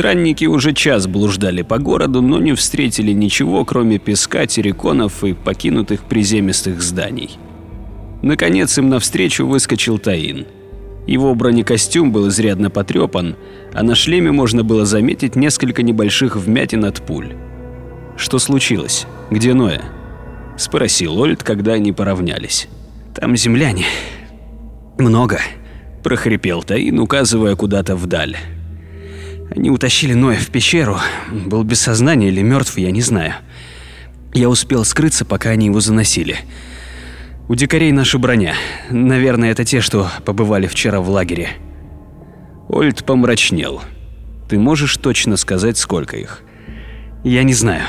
Странники уже час блуждали по городу, но не встретили ничего, кроме песка, терриконов и покинутых приземистых зданий. Наконец им навстречу выскочил Таин. Его бронекостюм был изрядно потрепан, а на шлеме можно было заметить несколько небольших вмятин от пуль. «Что случилось? Где Ноя?» – спросил Ольд, когда они поравнялись. «Там земляне. Много», – прохрипел Таин, указывая куда-то вдаль. Они утащили Ноя в пещеру. Был без сознания или мертв, я не знаю. Я успел скрыться, пока они его заносили. У дикарей наша броня. Наверное, это те, что побывали вчера в лагере. Ольд помрачнел. Ты можешь точно сказать, сколько их? Я не знаю.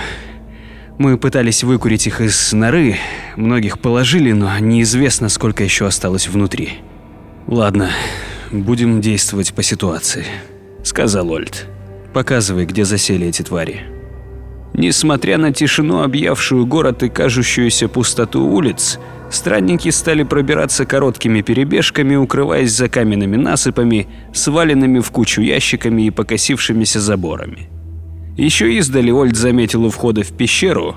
Мы пытались выкурить их из норы, многих положили, но неизвестно, сколько еще осталось внутри. Ладно, будем действовать по ситуации. – сказал Ольд. «Показывай, где засели эти твари». Несмотря на тишину, объявшую город и кажущуюся пустоту улиц, странники стали пробираться короткими перебежками, укрываясь за каменными насыпами, сваленными в кучу ящиками и покосившимися заборами. Еще издали Ольд заметил у входа в пещеру,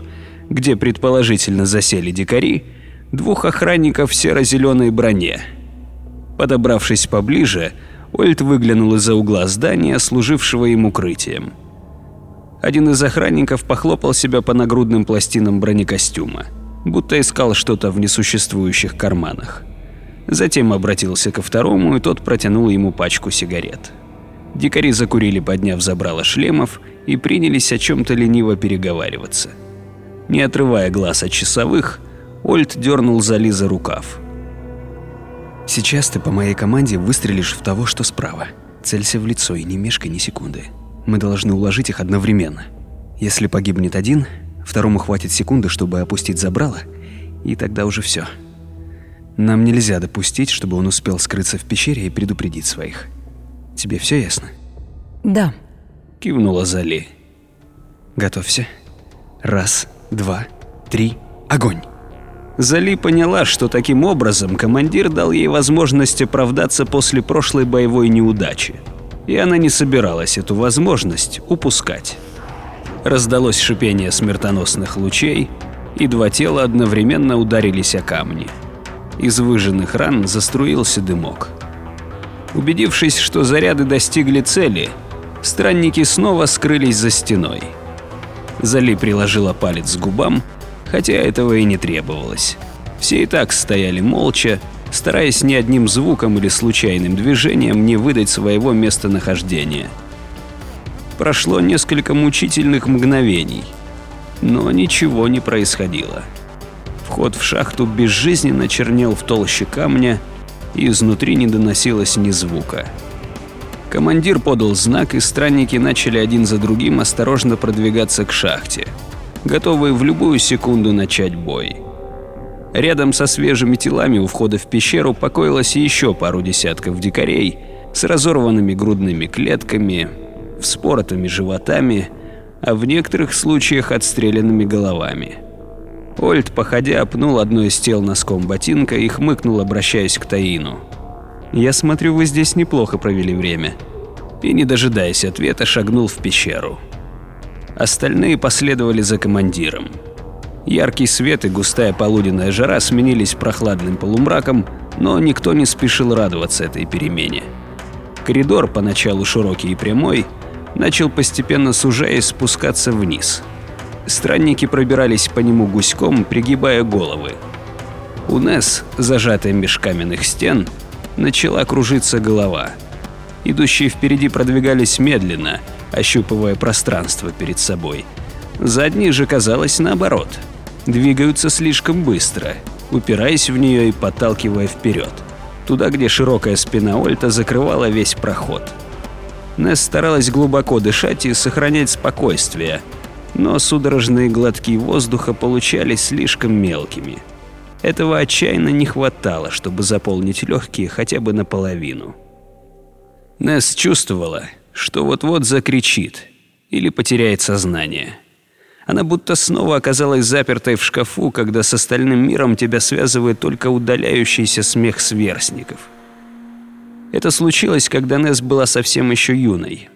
где предположительно засели дикари, двух охранников в серо-зеленой броне. Подобравшись поближе, Ольд выглянул из-за угла здания, служившего им укрытием. Один из охранников похлопал себя по нагрудным пластинам бронекостюма, будто искал что-то в несуществующих карманах. Затем обратился ко второму, и тот протянул ему пачку сигарет. Дикари закурили, подняв забрало шлемов, и принялись о чем-то лениво переговариваться. Не отрывая глаз от часовых, Ольд дернул за рукав. Сейчас ты по моей команде выстрелишь в того, что справа. Целься в лицо и не мешкай ни секунды. Мы должны уложить их одновременно. Если погибнет один, второму хватит секунды, чтобы опустить забрало, и тогда уже все. Нам нельзя допустить, чтобы он успел скрыться в пещере и предупредить своих. Тебе все ясно? Да. Кивнула Зали. Готовься. Раз, два, три, огонь! Зали поняла, что таким образом командир дал ей возможность оправдаться после прошлой боевой неудачи. И она не собиралась эту возможность упускать. Раздалось шипение смертоносных лучей, и два тела одновременно ударились о камни. Из выжженных ран заструился дымок. Убедившись, что заряды достигли цели, странники снова скрылись за стеной. Зали приложила палец к губам хотя этого и не требовалось. Все и так стояли молча, стараясь ни одним звуком или случайным движением не выдать своего местонахождения. Прошло несколько мучительных мгновений, но ничего не происходило. Вход в шахту безжизненно чернел в толще камня, и изнутри не доносилось ни звука. Командир подал знак, и странники начали один за другим осторожно продвигаться к шахте – готовые в любую секунду начать бой. Рядом со свежими телами у входа в пещеру покоилось еще пару десятков дикарей с разорванными грудными клетками, вспоротыми животами, а в некоторых случаях отстрелянными головами. Ольд, походя, пнул одно из тел носком ботинка и хмыкнул, обращаясь к Таину. «Я смотрю, вы здесь неплохо провели время». И, не дожидаясь ответа, шагнул в пещеру. Остальные последовали за командиром. Яркий свет и густая полуденная жара сменились прохладным полумраком, но никто не спешил радоваться этой перемене. Коридор, поначалу широкий и прямой, начал постепенно сужаясь спускаться вниз. Странники пробирались по нему гуськом, пригибая головы. У Несс, зажатая меж каменных стен, начала кружиться голова. Идущие впереди продвигались медленно – ощупывая пространство перед собой. Задние же, казалось, наоборот. Двигаются слишком быстро, упираясь в нее и подталкивая вперед. Туда, где широкая спина Ольта закрывала весь проход. Несс старалась глубоко дышать и сохранять спокойствие, но судорожные глотки воздуха получались слишком мелкими. Этого отчаянно не хватало, чтобы заполнить легкие хотя бы наполовину. Несс чувствовала, что вот-вот закричит или потеряет сознание. Она будто снова оказалась запертой в шкафу, когда с остальным миром тебя связывает только удаляющийся смех сверстников. Это случилось, когда Несс была совсем еще юной.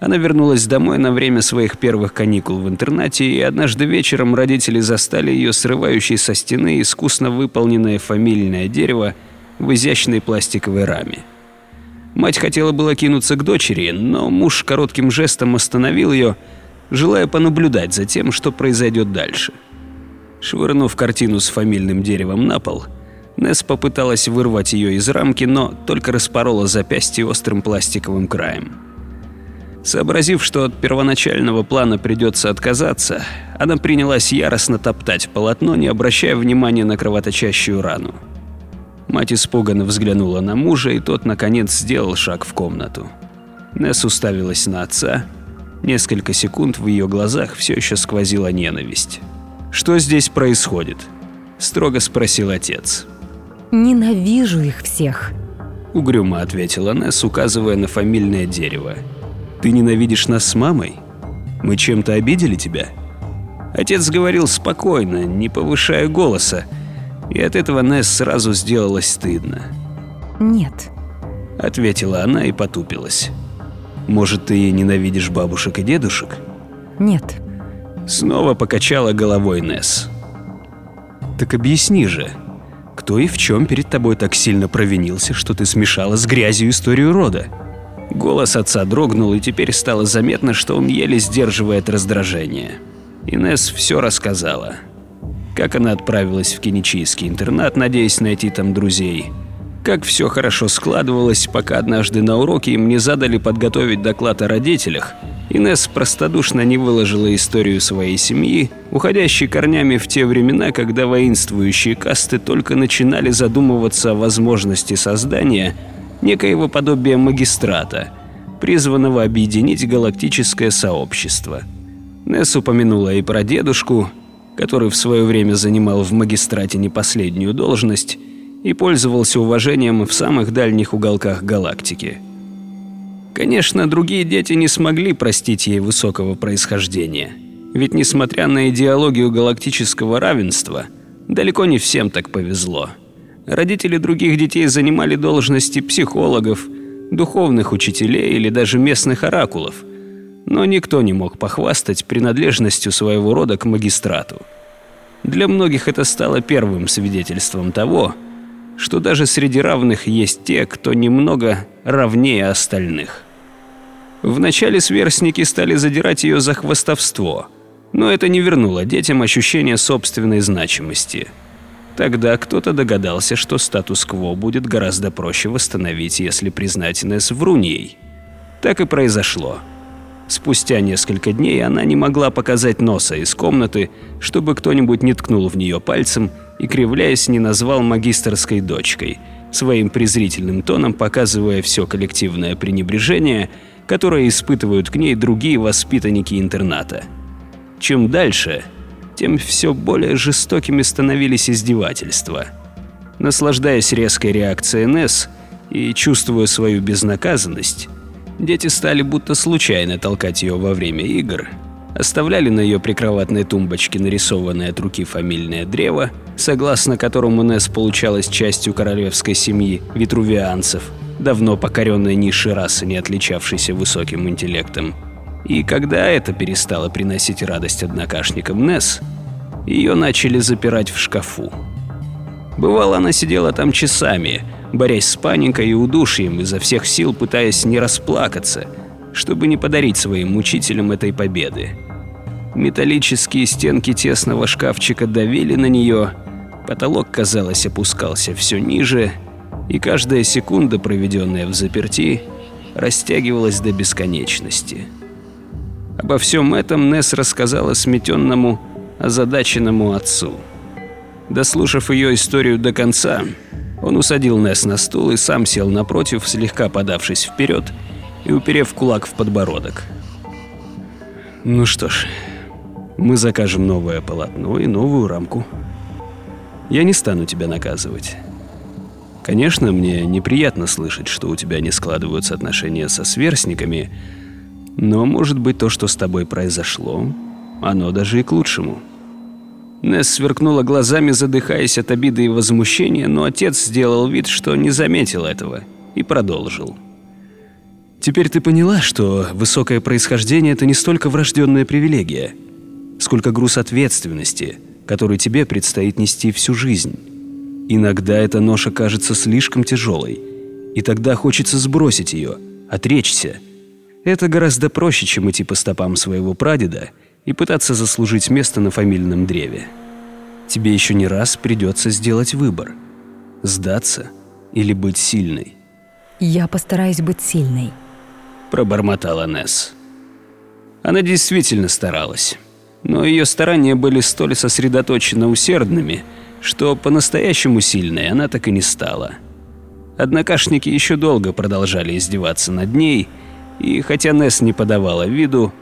Она вернулась домой на время своих первых каникул в интернате, и однажды вечером родители застали ее срывающей со стены искусно выполненное фамильное дерево в изящной пластиковой раме. Мать хотела было кинуться к дочери, но муж коротким жестом остановил ее, желая понаблюдать за тем, что произойдет дальше. Швырнув картину с фамильным деревом на пол, Несс попыталась вырвать ее из рамки, но только распорола запястье острым пластиковым краем. Сообразив, что от первоначального плана придется отказаться, она принялась яростно топтать полотно, не обращая внимания на кровоточащую рану. Мать испуганно взглянула на мужа, и тот, наконец, сделал шаг в комнату. Несс уставилась на отца. Несколько секунд в ее глазах все еще сквозила ненависть. «Что здесь происходит?» – строго спросил отец. «Ненавижу их всех», – угрюмо ответила Несс, указывая на фамильное дерево. Ты ненавидишь нас с мамой? Мы чем-то обидели тебя?» Отец говорил спокойно, не повышая голоса, и от этого Несс сразу сделалось стыдно. «Нет», — ответила она и потупилась. «Может, ты ненавидишь бабушек и дедушек?» «Нет». Снова покачала головой Несс. «Так объясни же, кто и в чем перед тобой так сильно провинился, что ты смешала с грязью историю рода?» Голос отца дрогнул, и теперь стало заметно, что он еле сдерживает раздражение. Инес все рассказала. Как она отправилась в киничийский интернат, надеясь найти там друзей. Как все хорошо складывалось, пока однажды на уроке им не задали подготовить доклад о родителях. Инес простодушно не выложила историю своей семьи, уходящей корнями в те времена, когда воинствующие касты только начинали задумываться о возможности создания некоего подобия магистрата, призванного объединить галактическое сообщество. Несс упомянула и про дедушку, который в свое время занимал в магистрате не последнюю должность и пользовался уважением в самых дальних уголках галактики. Конечно, другие дети не смогли простить ей высокого происхождения, ведь несмотря на идеологию галактического равенства, далеко не всем так повезло. Родители других детей занимали должности психологов, духовных учителей или даже местных оракулов, но никто не мог похвастать принадлежностью своего рода к магистрату. Для многих это стало первым свидетельством того, что даже среди равных есть те, кто немного равнее остальных. Вначале сверстники стали задирать ее за хвастовство, но это не вернуло детям ощущение собственной значимости – Тогда кто-то догадался, что статус-кво будет гораздо проще восстановить, если признать Несс вруньей. Так и произошло. Спустя несколько дней она не могла показать носа из комнаты, чтобы кто-нибудь не ткнул в нее пальцем и, кривляясь, не назвал магистрской дочкой, своим презрительным тоном показывая все коллективное пренебрежение, которое испытывают к ней другие воспитанники интерната. Чем дальше, тем все более жестокими становились издевательства. Наслаждаясь резкой реакцией Несс и чувствуя свою безнаказанность, дети стали будто случайно толкать ее во время игр, оставляли на ее прикроватной тумбочке нарисованное от руки фамильное древо, согласно которому Несс получалась частью королевской семьи витрувианцев, давно покоренной низшей расы, не отличавшейся высоким интеллектом, и когда это перестало приносить радость однокашникам Несс, ее начали запирать в шкафу. Бывало, она сидела там часами, борясь с паникой и удушьем, изо всех сил пытаясь не расплакаться, чтобы не подарить своим мучителям этой победы. Металлические стенки тесного шкафчика давили на нее, потолок, казалось, опускался все ниже, и каждая секунда, проведенная в заперти, растягивалась до бесконечности. Обо всем этом Несс рассказала сметенному, озадаченному отцу. Дослушав ее историю до конца, он усадил Несс на стул и сам сел напротив, слегка подавшись вперед и уперев кулак в подбородок. «Ну что ж, мы закажем новое полотно и новую рамку. Я не стану тебя наказывать. Конечно, мне неприятно слышать, что у тебя не складываются отношения со сверстниками, но, может быть, то, что с тобой произошло, оно даже и к лучшему. Несс сверкнула глазами, задыхаясь от обиды и возмущения, но отец сделал вид, что не заметил этого, и продолжил. Теперь ты поняла, что высокое происхождение – это не столько врожденная привилегия, сколько груз ответственности, который тебе предстоит нести всю жизнь. Иногда эта ноша кажется слишком тяжелой, и тогда хочется сбросить ее, отречься. Это гораздо проще, чем идти по стопам своего прадеда и пытаться заслужить место на фамильном древе. Тебе еще не раз придется сделать выбор – сдаться или быть сильной. Я постараюсь быть сильной. Пробормотала Несс. Она действительно старалась, но ее старания были столь сосредоточенно усердными, что по-настоящему сильной она так и не стала. Однокашники еще долго продолжали издеваться над ней, и хотя Несс не подавала виду,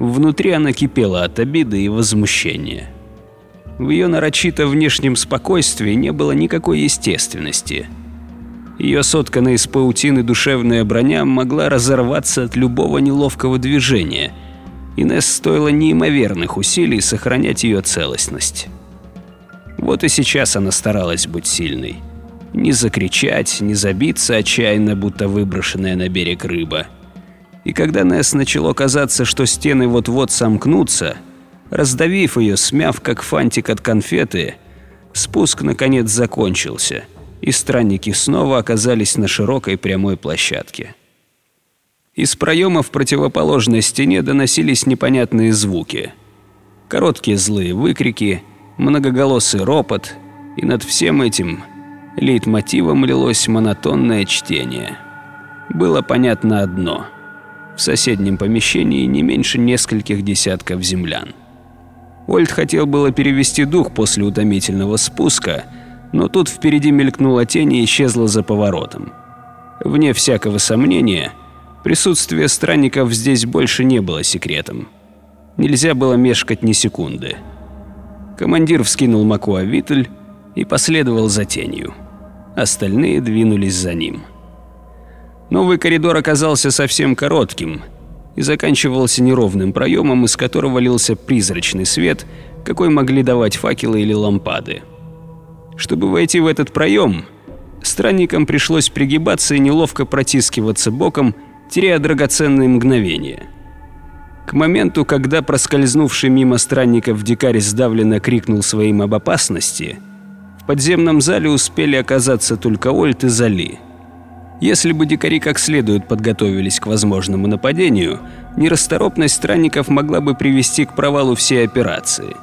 внутри она кипела от обиды и возмущения. В ее нарочито внешнем спокойствии не было никакой естественности. Ее сотканная из паутины душевная броня могла разорваться от любого неловкого движения, и Несс стоило неимоверных усилий сохранять ее целостность. Вот и сейчас она старалась быть сильной. Не закричать, не забиться отчаянно, будто выброшенная на берег рыба. И когда Несс начало казаться, что стены вот-вот сомкнутся, раздавив ее, смяв как фантик от конфеты, спуск наконец закончился, и странники снова оказались на широкой прямой площадке. Из проема в противоположной стене доносились непонятные звуки. Короткие злые выкрики, многоголосый ропот, и над всем этим лейтмотивом лилось монотонное чтение. Было понятно одно – в соседнем помещении не меньше нескольких десятков землян. Ольд хотел было перевести дух после утомительного спуска, но тут впереди мелькнула тень и исчезла за поворотом. Вне всякого сомнения, присутствие странников здесь больше не было секретом. Нельзя было мешкать ни секунды. Командир вскинул Макуа-Витль и последовал за тенью. Остальные двинулись за ним. Новый коридор оказался совсем коротким и заканчивался неровным проемом, из которого лился призрачный свет, какой могли давать факелы или лампады. Чтобы войти в этот проем, странникам пришлось пригибаться и неловко протискиваться боком, теряя драгоценные мгновения – к моменту, когда проскользнувший мимо странников дикарь сдавленно крикнул своим об опасности, в подземном зале успели оказаться только Ольт и Зали. Если бы дикари как следует подготовились к возможному нападению, нерасторопность странников могла бы привести к провалу всей операции.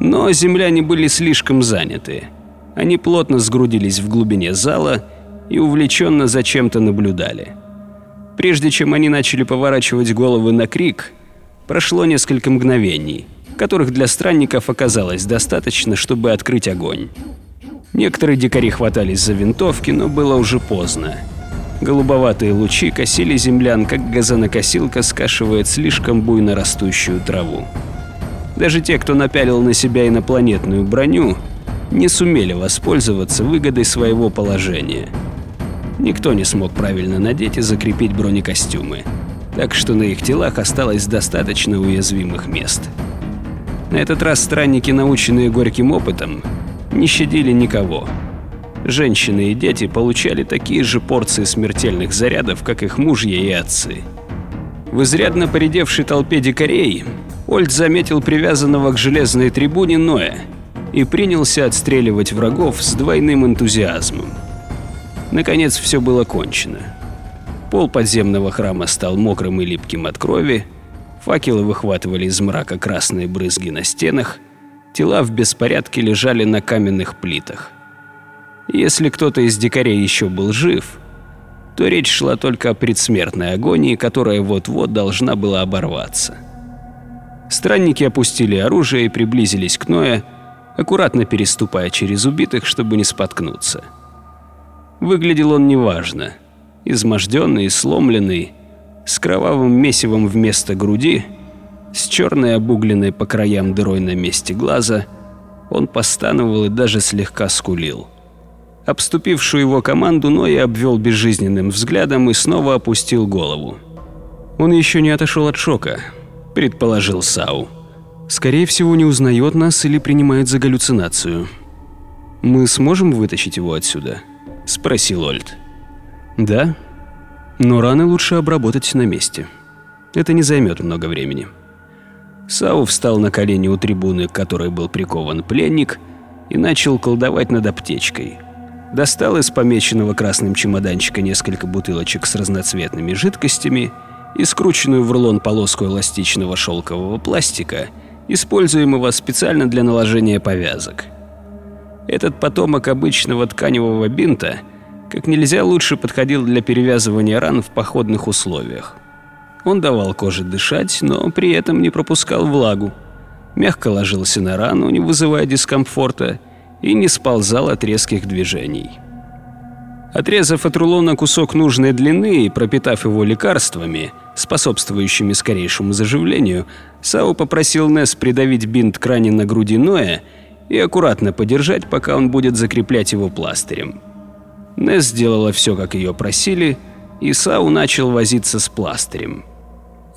Но земляне были слишком заняты. Они плотно сгрудились в глубине зала и увлеченно за чем-то наблюдали. Прежде чем они начали поворачивать головы на крик, прошло несколько мгновений, которых для странников оказалось достаточно, чтобы открыть огонь. Некоторые дикари хватались за винтовки, но было уже поздно. Голубоватые лучи косили землян, как газонокосилка скашивает слишком буйно растущую траву. Даже те, кто напялил на себя инопланетную броню, не сумели воспользоваться выгодой своего положения – Никто не смог правильно надеть и закрепить бронекостюмы, так что на их телах осталось достаточно уязвимых мест. На этот раз странники, наученные горьким опытом, не щадили никого. Женщины и дети получали такие же порции смертельных зарядов, как их мужья и отцы. В изрядно поредевшей толпе дикарей Ольд заметил привязанного к железной трибуне Ноя и принялся отстреливать врагов с двойным энтузиазмом. Наконец все было кончено. Пол подземного храма стал мокрым и липким от крови, факелы выхватывали из мрака красные брызги на стенах, тела в беспорядке лежали на каменных плитах. Если кто-то из дикарей еще был жив, то речь шла только о предсмертной агонии, которая вот-вот должна была оборваться. Странники опустили оружие и приблизились к Ноя, аккуратно переступая через убитых, чтобы не споткнуться. Выглядел он неважно. Изможденный сломленный, с кровавым месивом вместо груди, с черной обугленной по краям дырой на месте глаза, он постановал и даже слегка скулил. Обступившую его команду Ной обвел безжизненным взглядом и снова опустил голову. «Он еще не отошел от шока», – предположил Сау. «Скорее всего, не узнает нас или принимает за галлюцинацию. Мы сможем вытащить его отсюда?» – спросил Ольд. «Да. Но раны лучше обработать на месте. Это не займет много времени. Сау встал на колени у трибуны, к которой был прикован пленник, и начал колдовать над аптечкой. Достал из помеченного красным чемоданчика несколько бутылочек с разноцветными жидкостями и скрученную в рулон полоску эластичного шелкового пластика, используемого специально для наложения повязок. Этот потомок обычного тканевого бинта как нельзя лучше подходил для перевязывания ран в походных условиях. Он давал коже дышать, но при этом не пропускал влагу. Мягко ложился на рану, не вызывая дискомфорта, и не сползал от резких движений. Отрезав от рулона кусок нужной длины и пропитав его лекарствами, способствующими скорейшему заживлению, Сау попросил Несс придавить бинт к ране на груди Ноя и аккуратно подержать, пока он будет закреплять его пластырем. Несс сделала все, как ее просили, и Сау начал возиться с пластырем.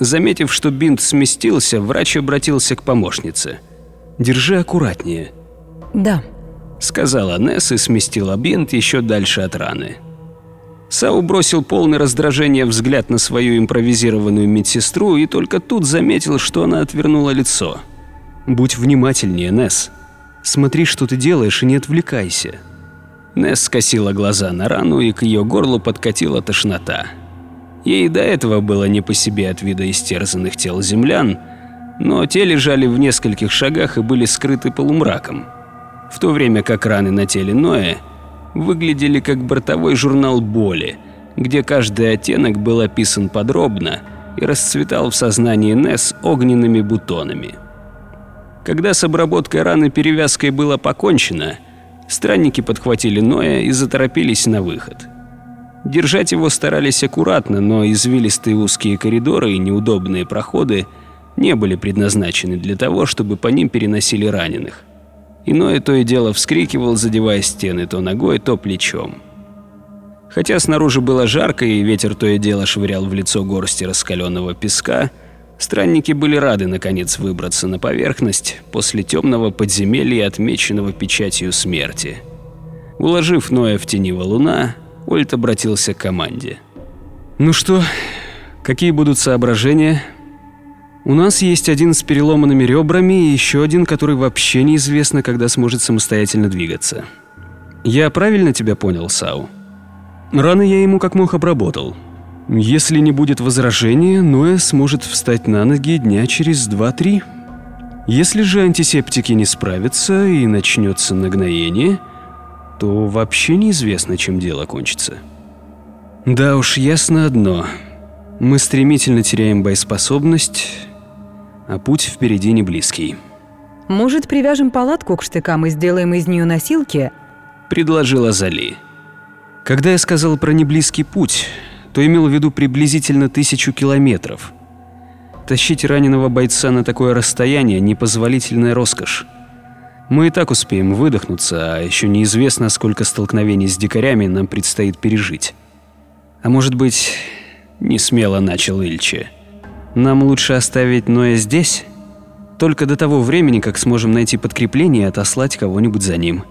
Заметив, что бинт сместился, врач обратился к помощнице. «Держи аккуратнее». «Да», — сказала Несс и сместила бинт еще дальше от раны. Сау бросил полный раздражения взгляд на свою импровизированную медсестру и только тут заметил, что она отвернула лицо. «Будь внимательнее, Несс. Смотри, что ты делаешь, и не отвлекайся». Несс скосила глаза на рану, и к ее горлу подкатила тошнота. Ей до этого было не по себе от вида истерзанных тел землян, но те лежали в нескольких шагах и были скрыты полумраком, в то время как раны на теле Ноя выглядели как бортовой журнал боли, где каждый оттенок был описан подробно и расцветал в сознании Несс огненными бутонами. Когда с обработкой раны перевязкой было покончено, странники подхватили Ноя и заторопились на выход. Держать его старались аккуратно, но извилистые узкие коридоры и неудобные проходы не были предназначены для того, чтобы по ним переносили раненых. Иное то и дело вскрикивал, задевая стены то ногой, то плечом. Хотя снаружи было жарко и ветер то и дело швырял в лицо горсти раскаленного песка, странники были рады наконец выбраться на поверхность после темного подземелья, отмеченного печатью смерти. Уложив Ноя в тени валуна, Ольт обратился к команде. «Ну что, какие будут соображения?» «У нас есть один с переломанными ребрами и еще один, который вообще неизвестно, когда сможет самостоятельно двигаться. Я правильно тебя понял, Сау?» Раны я ему как мог обработал. Если не будет возражения, Ноя сможет встать на ноги дня через два-три. Если же антисептики не справятся и начнется нагноение – то вообще неизвестно, чем дело кончится. Да уж, ясно одно. Мы стремительно теряем боеспособность, а путь впереди не близкий. Может, привяжем палатку к штыкам и сделаем из нее носилки? Предложила Зали. Когда я сказал про неблизкий путь, то имел в виду приблизительно тысячу километров. Тащить раненого бойца на такое расстояние – непозволительная роскошь. Мы и так успеем выдохнуться, а еще неизвестно, сколько столкновений с дикарями нам предстоит пережить. А может быть, не смело начал Ильче. Нам лучше оставить Ноя здесь? Только до того времени, как сможем найти подкрепление и отослать кого-нибудь за ним.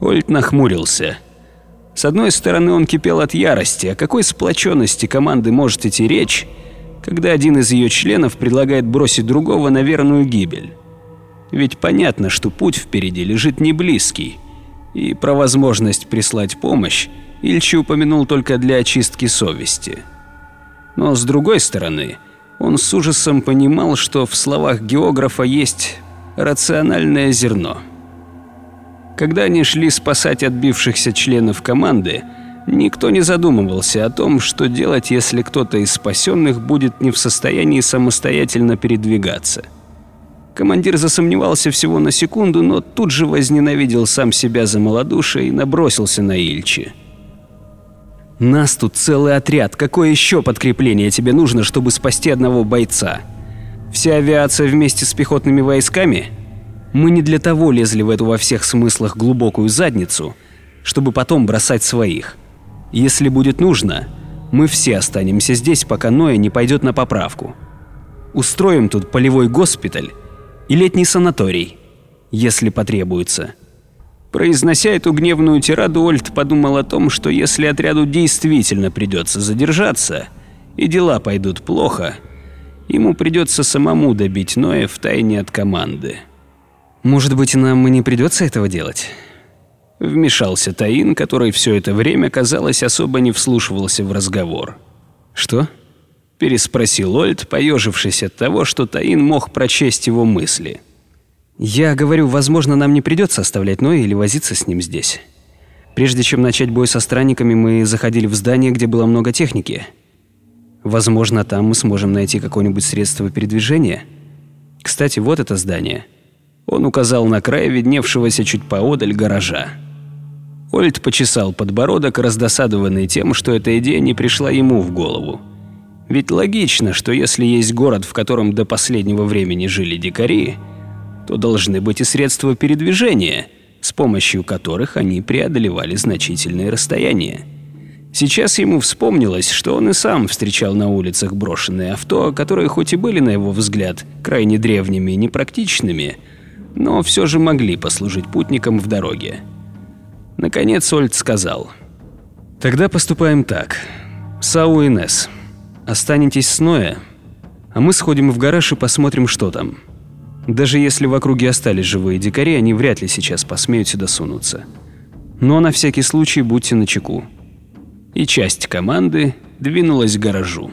Ольт нахмурился. С одной стороны, он кипел от ярости, о какой сплоченности команды может идти речь, когда один из ее членов предлагает бросить другого на верную гибель. Ведь понятно, что путь впереди лежит не близкий. И про возможность прислать помощь Ильчи упомянул только для очистки совести. Но с другой стороны, он с ужасом понимал, что в словах географа есть рациональное зерно. Когда они шли спасать отбившихся членов команды, никто не задумывался о том, что делать, если кто-то из спасенных будет не в состоянии самостоятельно передвигаться – Командир засомневался всего на секунду, но тут же возненавидел сам себя за малодушие и набросился на Ильчи. «Нас тут целый отряд. Какое еще подкрепление тебе нужно, чтобы спасти одного бойца? Вся авиация вместе с пехотными войсками? Мы не для того лезли в эту во всех смыслах глубокую задницу, чтобы потом бросать своих. Если будет нужно, мы все останемся здесь, пока Ноя не пойдет на поправку. Устроим тут полевой госпиталь и летний санаторий, если потребуется. Произнося эту гневную тираду, Ольд подумал о том, что если отряду действительно придется задержаться, и дела пойдут плохо, ему придется самому добить Ноя в тайне от команды. Может быть, нам и не придется этого делать? Вмешался Таин, который все это время, казалось, особо не вслушивался в разговор. Что? Переспросил Ольд, поежившись от того, что Таин мог прочесть его мысли. Я говорю, возможно, нам не придется оставлять Ноя или возиться с ним здесь. Прежде чем начать бой со странниками, мы заходили в здание, где было много техники. Возможно, там мы сможем найти какое-нибудь средство передвижения. Кстати, вот это здание. Он указал на край видневшегося чуть поодаль гаража. Ольд почесал подбородок, раздосадованный тем, что эта идея не пришла ему в голову. Ведь логично, что если есть город, в котором до последнего времени жили дикари, то должны быть и средства передвижения, с помощью которых они преодолевали значительные расстояния. Сейчас ему вспомнилось, что он и сам встречал на улицах брошенные авто, которые хоть и были, на его взгляд, крайне древними и непрактичными, но все же могли послужить путникам в дороге. Наконец Ольд сказал. «Тогда поступаем так. Сау и Несс, останетесь с Ноя, а мы сходим в гараж и посмотрим, что там». Даже если в округе остались живые дикари, они вряд ли сейчас посмеют сюда сунуться. Но на всякий случай будьте начеку. И часть команды двинулась к гаражу.